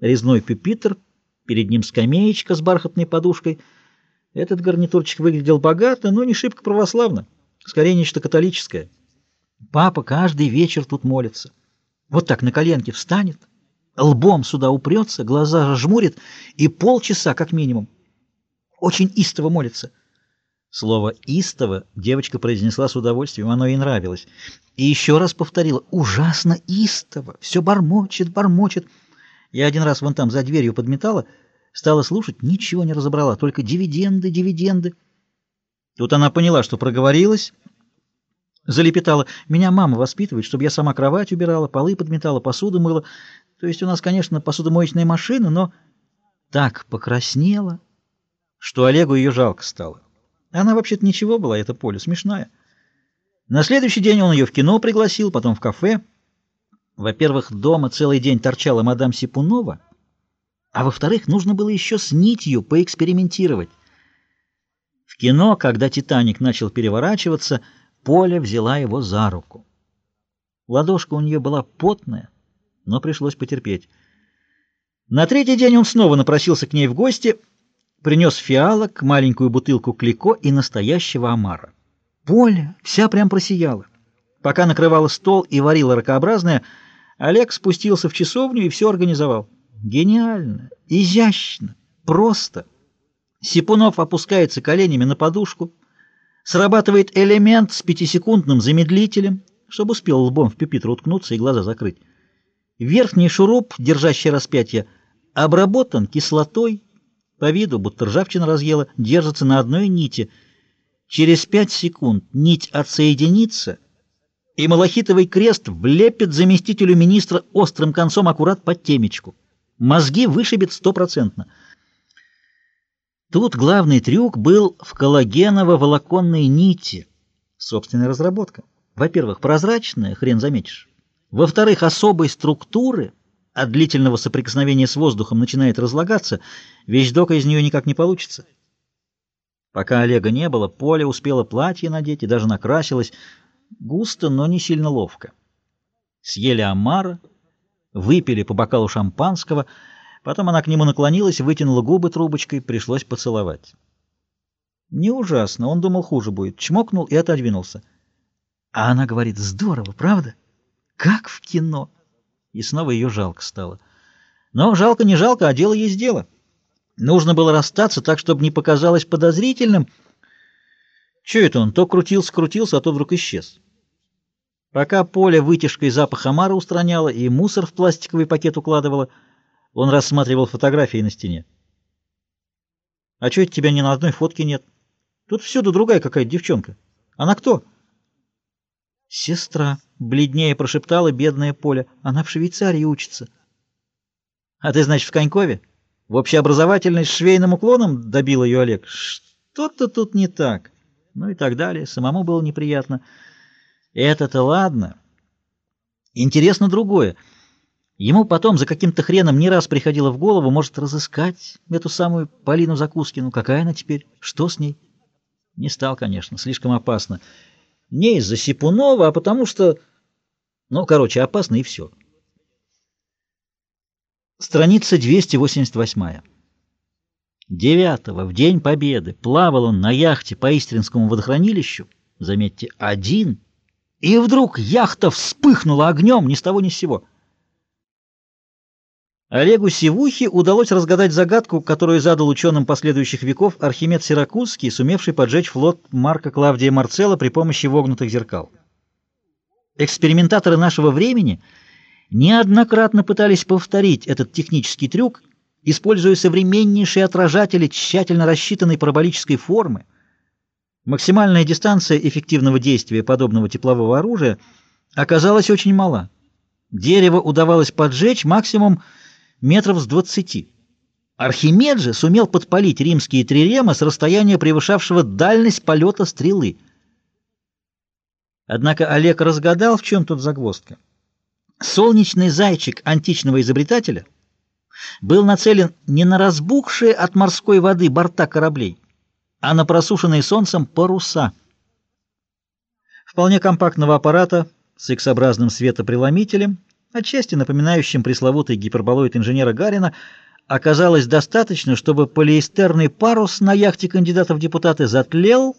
резной пюпитр, перед ним скамеечка с бархатной подушкой. Этот гарнитурчик выглядел богато, но не шибко православно, скорее нечто католическое. Папа каждый вечер тут молится. Вот так на коленке встанет, лбом сюда упрется, глаза жмурит и полчаса как минимум. Очень истово молится. Слово «истово» девочка произнесла с удовольствием, оно ей нравилось. И еще раз повторила «ужасно истово, все бормочет, бормочет». Я один раз вон там за дверью подметала, стала слушать, ничего не разобрала, только дивиденды, дивиденды. Тут она поняла, что проговорилась, залепетала. Меня мама воспитывает, чтобы я сама кровать убирала, полы подметала, посуду мыла. То есть у нас, конечно, посудомоечная машина, но так покраснела, что Олегу ее жалко стало. Она вообще-то ничего была, это Поля, смешная. На следующий день он ее в кино пригласил, потом в кафе. Во-первых, дома целый день торчала мадам Сипунова, а во-вторых, нужно было еще с нитью поэкспериментировать. В кино, когда «Титаник» начал переворачиваться, Поля взяла его за руку. Ладошка у нее была потная, но пришлось потерпеть. На третий день он снова напросился к ней в гости — принес фиалок, маленькую бутылку клико и настоящего омара. Поля вся прям просияла. Пока накрывала стол и варила ракообразное, Олег спустился в часовню и все организовал. Гениально, изящно, просто. Сипунов опускается коленями на подушку, срабатывает элемент с пятисекундным замедлителем, чтобы успел лбом в пепитру уткнуться и глаза закрыть. Верхний шуруп, держащий распятие, обработан кислотой, по виду, будто ржавчина разъела, держится на одной нити. Через пять секунд нить отсоединится, и малахитовый крест влепит заместителю министра острым концом аккурат под темечку. Мозги вышибет стопроцентно. Тут главный трюк был в коллагеново-волоконной нити. Собственная разработка. Во-первых, прозрачная, хрен заметишь. Во-вторых, особой структуры — от длительного соприкосновения с воздухом начинает разлагаться, вещдока из нее никак не получится. Пока Олега не было, Поля успела платье надеть и даже накрасилась, густо, но не сильно ловко. Съели омара, выпили по бокалу шампанского, потом она к нему наклонилась, вытянула губы трубочкой, пришлось поцеловать. Не ужасно, он думал, хуже будет. Чмокнул и отодвинулся. А она говорит, здорово, правда? Как в кино и снова ее жалко стало. Но жалко не жалко, а дело есть дело. Нужно было расстаться так, чтобы не показалось подозрительным. Че это он? То крутился-крутился, а то вдруг исчез. Пока Поля вытяжкой запах омара устраняла и мусор в пластиковый пакет укладывала, он рассматривал фотографии на стене. «А что это тебя ни на одной фотке нет? Тут всюду другая какая-то девчонка. Она кто?» «Сестра», — бледнее прошептала бедная Поля. «Она в Швейцарии учится». «А ты, значит, в Конькове? В общеобразовательной с швейным уклоном?» — добил ее Олег. «Что-то тут не так». Ну и так далее. Самому было неприятно. Это-то ладно. Интересно другое. Ему потом за каким-то хреном не раз приходило в голову, может, разыскать эту самую Полину Закускину. Какая она теперь? Что с ней? Не стал, конечно, слишком опасно. Не из-за Сипунова, а потому что... Ну, короче, опасно и все. Страница 288. Девятого, в День Победы, плавал он на яхте по Истринскому водохранилищу, заметьте, один, и вдруг яхта вспыхнула огнем ни с того ни с сего. Олегу Сивухе удалось разгадать загадку, которую задал ученым последующих веков Архимед Сиракузский, сумевший поджечь флот Марка Клавдия Марцелла при помощи вогнутых зеркал. Экспериментаторы нашего времени неоднократно пытались повторить этот технический трюк, используя современнейшие отражатели тщательно рассчитанной параболической формы. Максимальная дистанция эффективного действия подобного теплового оружия оказалась очень мала. Дерево удавалось поджечь максимум метров с двадцати. Архимед же сумел подпалить римские трирема с расстояния, превышавшего дальность полета стрелы. Однако Олег разгадал, в чем тут загвоздка. Солнечный зайчик античного изобретателя был нацелен не на разбухшие от морской воды борта кораблей, а на просушенные солнцем паруса. Вполне компактного аппарата с X-образным светопреломителем отчасти напоминающим пресловутый гиперболоид инженера Гарина, оказалось достаточно, чтобы полиэстерный парус на яхте кандидата в депутаты затлел